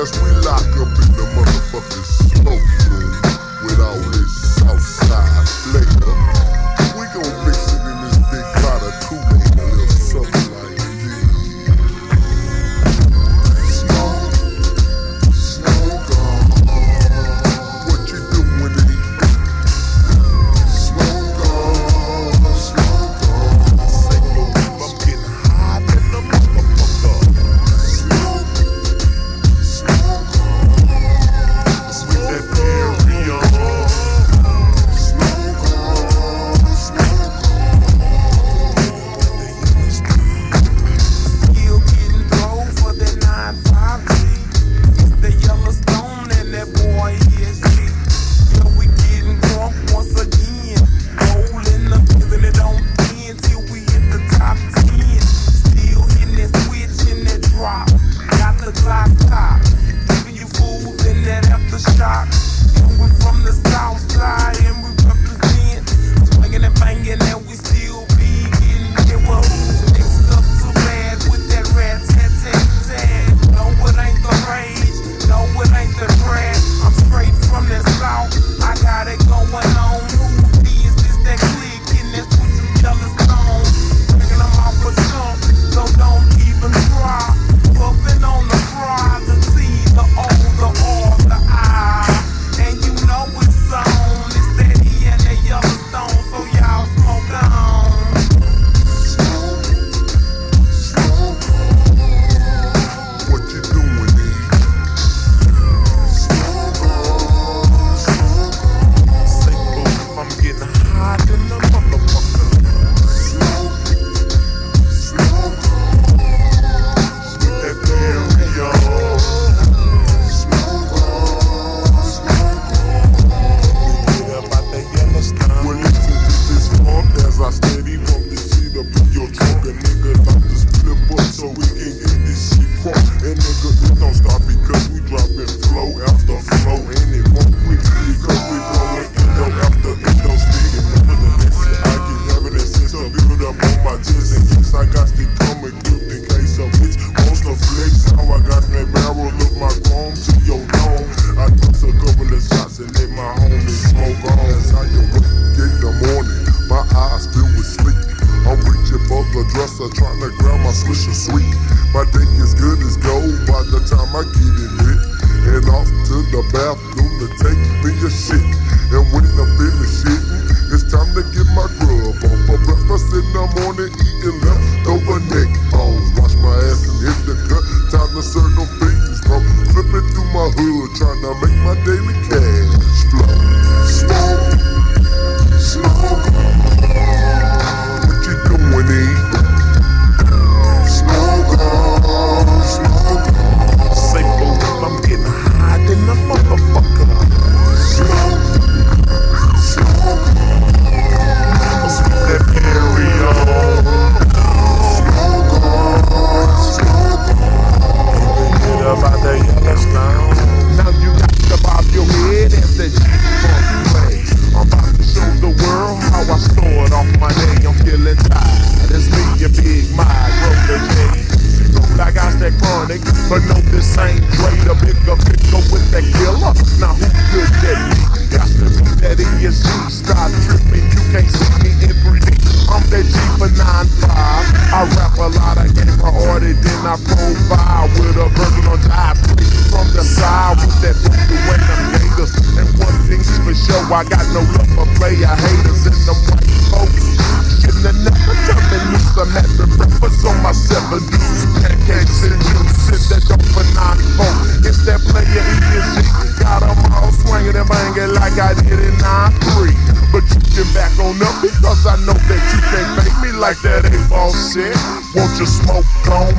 as we lock up in the motherfucking smoke room hot in the motherfucker. And let my homies smoke on. That's how you wake in the morning. My eyes filled with sleep. I'm reaching for the dresser, trying to grab my swisher sweet. My day is good as gold by the time I get it lit. And off to the bathroom to take me a shit. And when I'm finished shitting, it's time to get my grub on. For breakfast in the morning, eating leftover neck bones. Wash my ass and hit the cut. Time to serve no fiends, bro. Flipping through my hood, trying to make my daily this ain't Dre, the bigger picture with that killer. Now who could that be? Got to be that ESG. Stop tripping, you can't see me in 3D. I'm that G for 9-5. I rap a lot, I get priority, then I profile with a version on. From the side with that voodoo and them gators. And one thing's for sure, I got no love for player haters in the white folks. Shouldn't never loose. I'm having breakfast on my seven deuce. Pancakes and juice in that dope for 94. It's that player ESG. Got 'em all swinging and banging like I did in 9-3. But you can back on I know that you can't make me like that A-ball shit. Won't you smoke on?